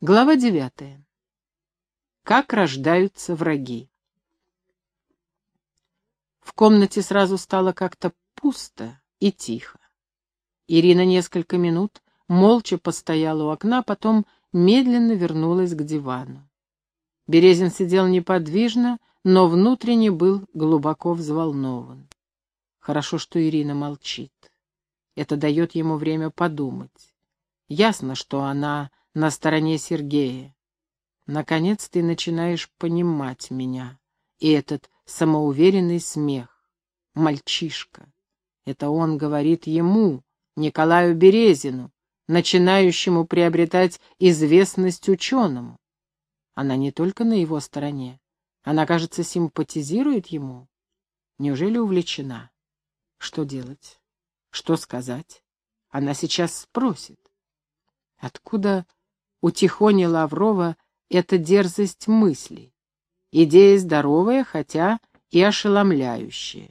Глава девятая. Как рождаются враги. В комнате сразу стало как-то пусто и тихо. Ирина несколько минут молча постояла у окна, потом медленно вернулась к дивану. Березин сидел неподвижно, но внутренне был глубоко взволнован. Хорошо, что Ирина молчит. Это дает ему время подумать. Ясно, что она на стороне Сергея. Наконец ты начинаешь понимать меня. И этот самоуверенный смех. Мальчишка. Это он говорит ему, Николаю Березину, начинающему приобретать известность ученому. Она не только на его стороне. Она, кажется, симпатизирует ему. Неужели увлечена? Что делать? Что сказать? Она сейчас спросит. Откуда у Тихони Лаврова эта дерзость мысли? Идея здоровая, хотя и ошеломляющая.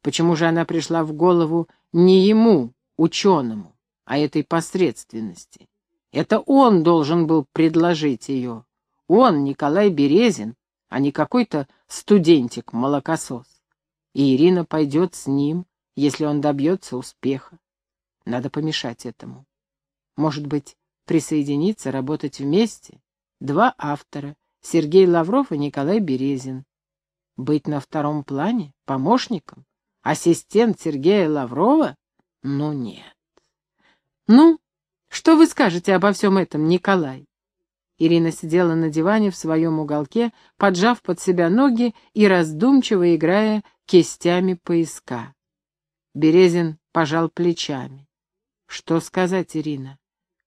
Почему же она пришла в голову не ему, ученому, а этой посредственности? Это он должен был предложить ее. Он, Николай Березин, а не какой-то студентик-молокосос. И Ирина пойдет с ним, если он добьется успеха. Надо помешать этому. Может быть, присоединиться, работать вместе? Два автора, Сергей Лавров и Николай Березин. Быть на втором плане, помощником, ассистент Сергея Лаврова? Ну нет. Ну, что вы скажете обо всем этом, Николай? Ирина сидела на диване в своем уголке, поджав под себя ноги и раздумчиво играя кистями поиска. Березин пожал плечами. Что сказать, Ирина?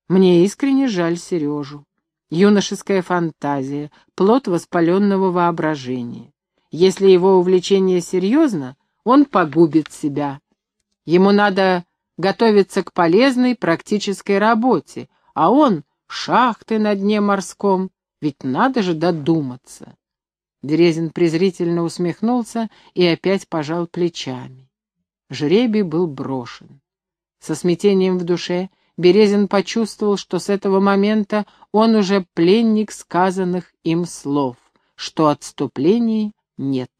Мне искренне жаль Сережу. Юношеская фантазия, плод воспаленного воображения. Если его увлечение серьезно, он погубит себя. Ему надо готовиться к полезной практической работе, а он шахты на дне морском, ведь надо же додуматься. Дерезин презрительно усмехнулся и опять пожал плечами. Жребий был брошен. Со смятением в душе Березин почувствовал, что с этого момента он уже пленник сказанных им слов, что отступлений нет.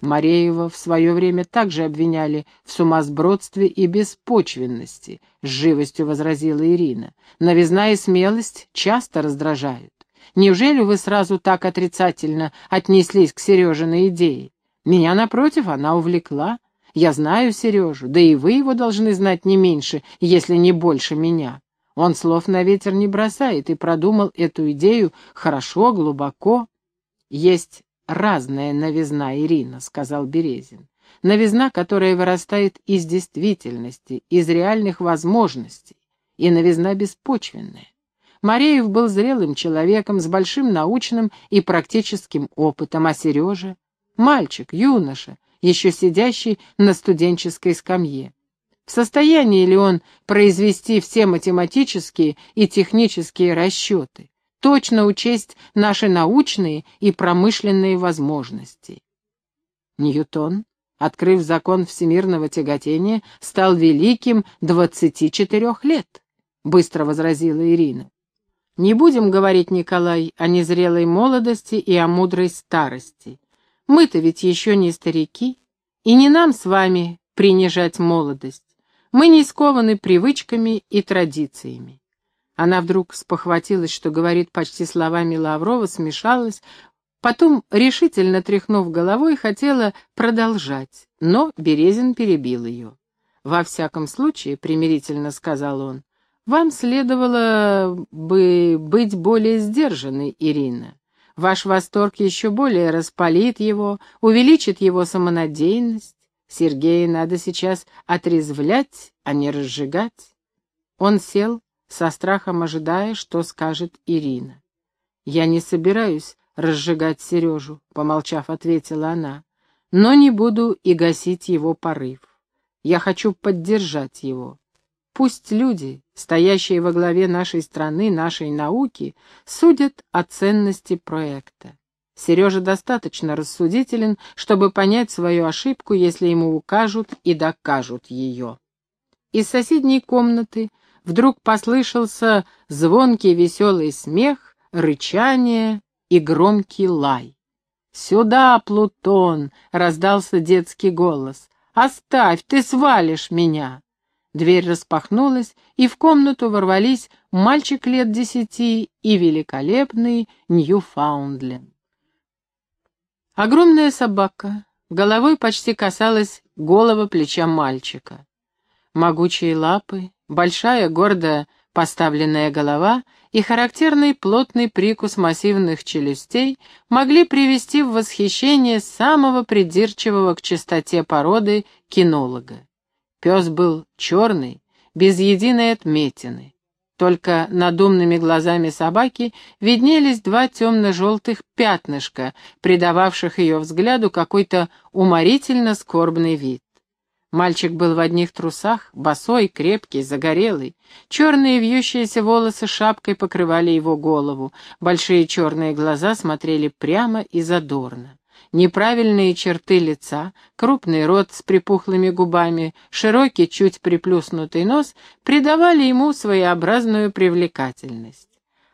Мареева в свое время также обвиняли в сумасбродстве и беспочвенности, с живостью возразила Ирина. Новизна и смелость часто раздражают. Неужели вы сразу так отрицательно отнеслись к Сережиной идее? Меня, напротив, она увлекла. Я знаю Сережу, да и вы его должны знать не меньше, если не больше меня. Он слов на ветер не бросает и продумал эту идею хорошо, глубоко. Есть разная новизна, Ирина», — сказал Березин. «Новизна, которая вырастает из действительности, из реальных возможностей, и новизна беспочвенная. Мареев был зрелым человеком с большим научным и практическим опытом, а Сережа — мальчик, юноша, еще сидящий на студенческой скамье. В состоянии ли он произвести все математические и технические расчеты? точно учесть наши научные и промышленные возможности. Ньютон, открыв закон всемирного тяготения, стал великим 24 лет, быстро возразила Ирина. Не будем говорить, Николай, о незрелой молодости и о мудрой старости. Мы-то ведь еще не старики, и не нам с вами принижать молодость. Мы не скованы привычками и традициями. Она вдруг спохватилась, что говорит почти словами Лаврова, смешалась, потом, решительно тряхнув головой, хотела продолжать, но Березин перебил ее. «Во всяком случае», — примирительно сказал он, — «вам следовало бы быть более сдержанной, Ирина. Ваш восторг еще более распалит его, увеличит его самонадеянность. Сергея надо сейчас отрезвлять, а не разжигать». Он сел, со страхом ожидая, что скажет Ирина. «Я не собираюсь разжигать Сережу», — помолчав, ответила она, «но не буду и гасить его порыв. Я хочу поддержать его. Пусть люди, стоящие во главе нашей страны, нашей науки, судят о ценности проекта. Сережа достаточно рассудителен, чтобы понять свою ошибку, если ему укажут и докажут ее. Из соседней комнаты вдруг послышался звонкий веселый смех, рычание и громкий лай. «Сюда, Плутон!» — раздался детский голос. «Оставь, ты свалишь меня!» Дверь распахнулась, и в комнату ворвались мальчик лет десяти и великолепный Ньюфаундленд. Огромная собака головой почти касалась голого плеча мальчика. Могучие лапы, большая гордая поставленная голова и характерный плотный прикус массивных челюстей могли привести в восхищение самого придирчивого к чистоте породы кинолога. Пес был черный, без единой отметины. Только над умными глазами собаки виднелись два темно-желтых пятнышка, придававших ее взгляду какой-то уморительно скорбный вид. Мальчик был в одних трусах, босой, крепкий, загорелый. Черные вьющиеся волосы шапкой покрывали его голову, большие черные глаза смотрели прямо и задорно. Неправильные черты лица, крупный рот с припухлыми губами, широкий, чуть приплюснутый нос придавали ему своеобразную привлекательность.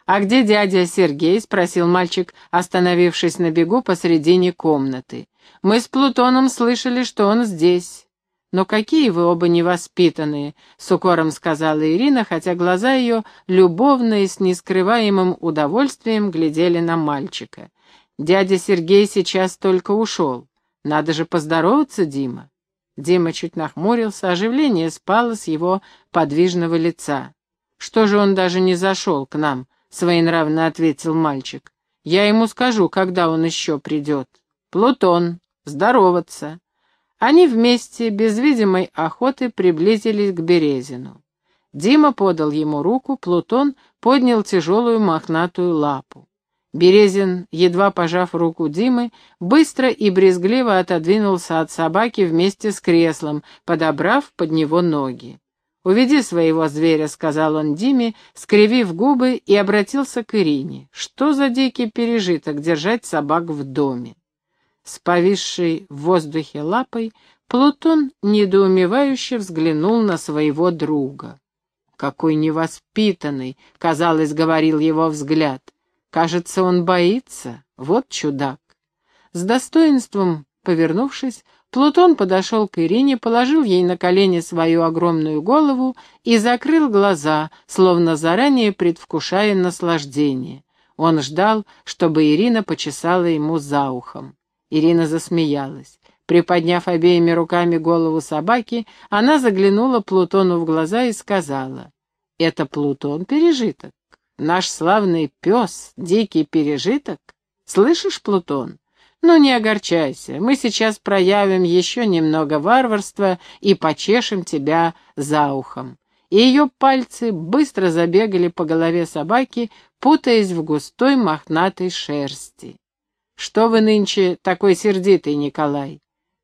«А где дядя Сергей?» — спросил мальчик, остановившись на бегу посредине комнаты. «Мы с Плутоном слышали, что он здесь». «Но какие вы оба невоспитанные!» — с укором сказала Ирина, хотя глаза ее любовно и с нескрываемым удовольствием глядели на мальчика. Дядя Сергей сейчас только ушел. Надо же поздороваться, Дима. Дима чуть нахмурился, оживление спало с его подвижного лица. «Что же он даже не зашел к нам?» — своенравно ответил мальчик. «Я ему скажу, когда он еще придет. Плутон, здороваться». Они вместе, без видимой охоты, приблизились к Березину. Дима подал ему руку, Плутон поднял тяжелую мохнатую лапу. Березин, едва пожав руку Димы, быстро и брезгливо отодвинулся от собаки вместе с креслом, подобрав под него ноги. «Уведи своего зверя», — сказал он Диме, скривив губы и обратился к Ирине. «Что за дикий пережиток держать собак в доме?» С повисшей в воздухе лапой Плутон недоумевающе взглянул на своего друга. «Какой невоспитанный!» — казалось, говорил его взгляд — Кажется, он боится. Вот чудак. С достоинством повернувшись, Плутон подошел к Ирине, положил ей на колени свою огромную голову и закрыл глаза, словно заранее предвкушая наслаждение. Он ждал, чтобы Ирина почесала ему за ухом. Ирина засмеялась. Приподняв обеими руками голову собаки, она заглянула Плутону в глаза и сказала, «Это Плутон пережиток. Наш славный пес, дикий пережиток? Слышишь, Плутон? Ну, не огорчайся, мы сейчас проявим еще немного варварства и почешем тебя за ухом. И ее пальцы быстро забегали по голове собаки, путаясь в густой мохнатой шерсти. «Что вы нынче такой сердитый, Николай?»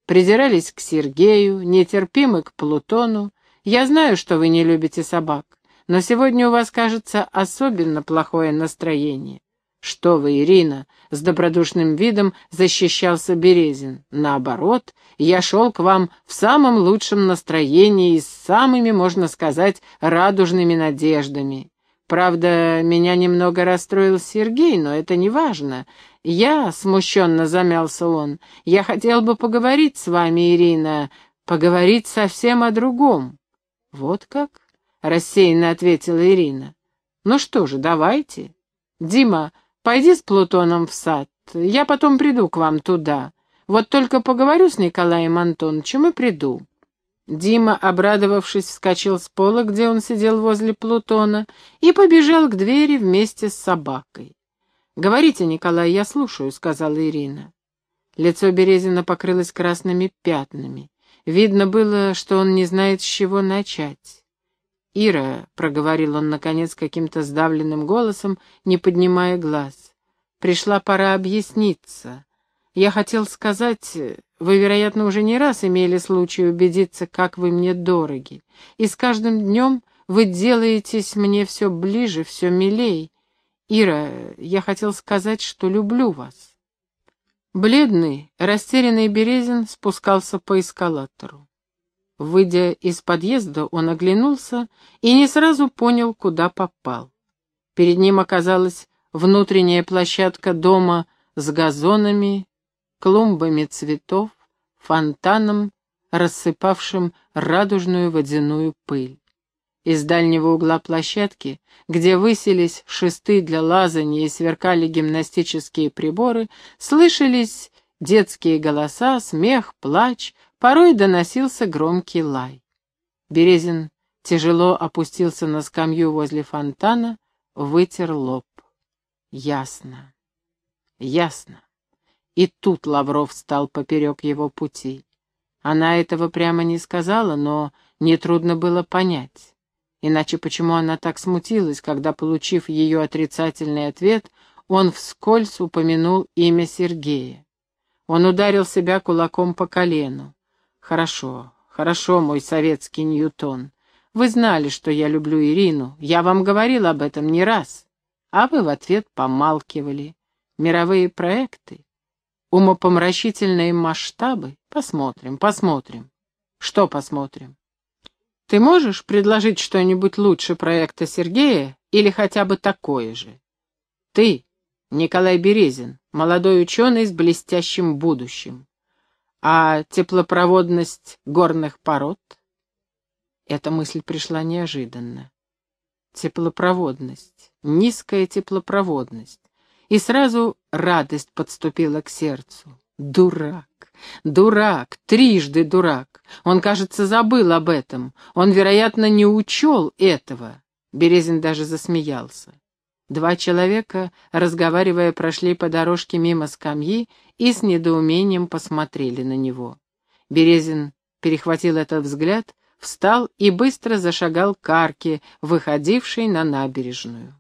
Придирались к Сергею, нетерпимы к Плутону. Я знаю, что вы не любите собак но сегодня у вас, кажется, особенно плохое настроение. Что вы, Ирина, с добродушным видом защищался Березин. Наоборот, я шел к вам в самом лучшем настроении и с самыми, можно сказать, радужными надеждами. Правда, меня немного расстроил Сергей, но это не важно. Я, смущенно замялся он, я хотел бы поговорить с вами, Ирина, поговорить совсем о другом. Вот как? Рассеянно ответила Ирина. Ну что же, давайте. Дима, пойди с Плутоном в сад, я потом приду к вам туда. Вот только поговорю с Николаем Антоновичем и приду. Дима, обрадовавшись, вскочил с пола, где он сидел возле Плутона, и побежал к двери вместе с собакой. «Говорите, Николай, я слушаю», — сказала Ирина. Лицо Березина покрылось красными пятнами. Видно было, что он не знает, с чего начать. «Ира», — проговорил он, наконец, каким-то сдавленным голосом, не поднимая глаз, — «пришла пора объясниться. Я хотел сказать, вы, вероятно, уже не раз имели случай убедиться, как вы мне дороги, и с каждым днем вы делаетесь мне все ближе, все милей. Ира, я хотел сказать, что люблю вас». Бледный, растерянный Березин спускался по эскалатору. Выйдя из подъезда, он оглянулся и не сразу понял, куда попал. Перед ним оказалась внутренняя площадка дома с газонами, клумбами цветов, фонтаном, рассыпавшим радужную водяную пыль. Из дальнего угла площадки, где высились шесты для лазания и сверкали гимнастические приборы, слышались детские голоса, смех, плач, порой доносился громкий лай. Березин тяжело опустился на скамью возле фонтана, вытер лоб. Ясно, ясно. И тут Лавров стал поперек его пути. Она этого прямо не сказала, но нетрудно было понять. Иначе почему она так смутилась, когда, получив ее отрицательный ответ, он вскользь упомянул имя Сергея? Он ударил себя кулаком по колену. «Хорошо, хорошо, мой советский Ньютон. Вы знали, что я люблю Ирину. Я вам говорил об этом не раз. А вы в ответ помалкивали. Мировые проекты, умопомрачительные масштабы. Посмотрим, посмотрим. Что посмотрим? Ты можешь предложить что-нибудь лучше проекта Сергея или хотя бы такое же? Ты, Николай Березин, молодой ученый с блестящим будущим. А теплопроводность горных пород? Эта мысль пришла неожиданно. Теплопроводность, низкая теплопроводность. И сразу радость подступила к сердцу. Дурак, дурак, трижды дурак. Он, кажется, забыл об этом. Он, вероятно, не учел этого. Березин даже засмеялся. Два человека, разговаривая, прошли по дорожке мимо скамьи и с недоумением посмотрели на него. Березин перехватил этот взгляд, встал и быстро зашагал к арке, выходившей на набережную.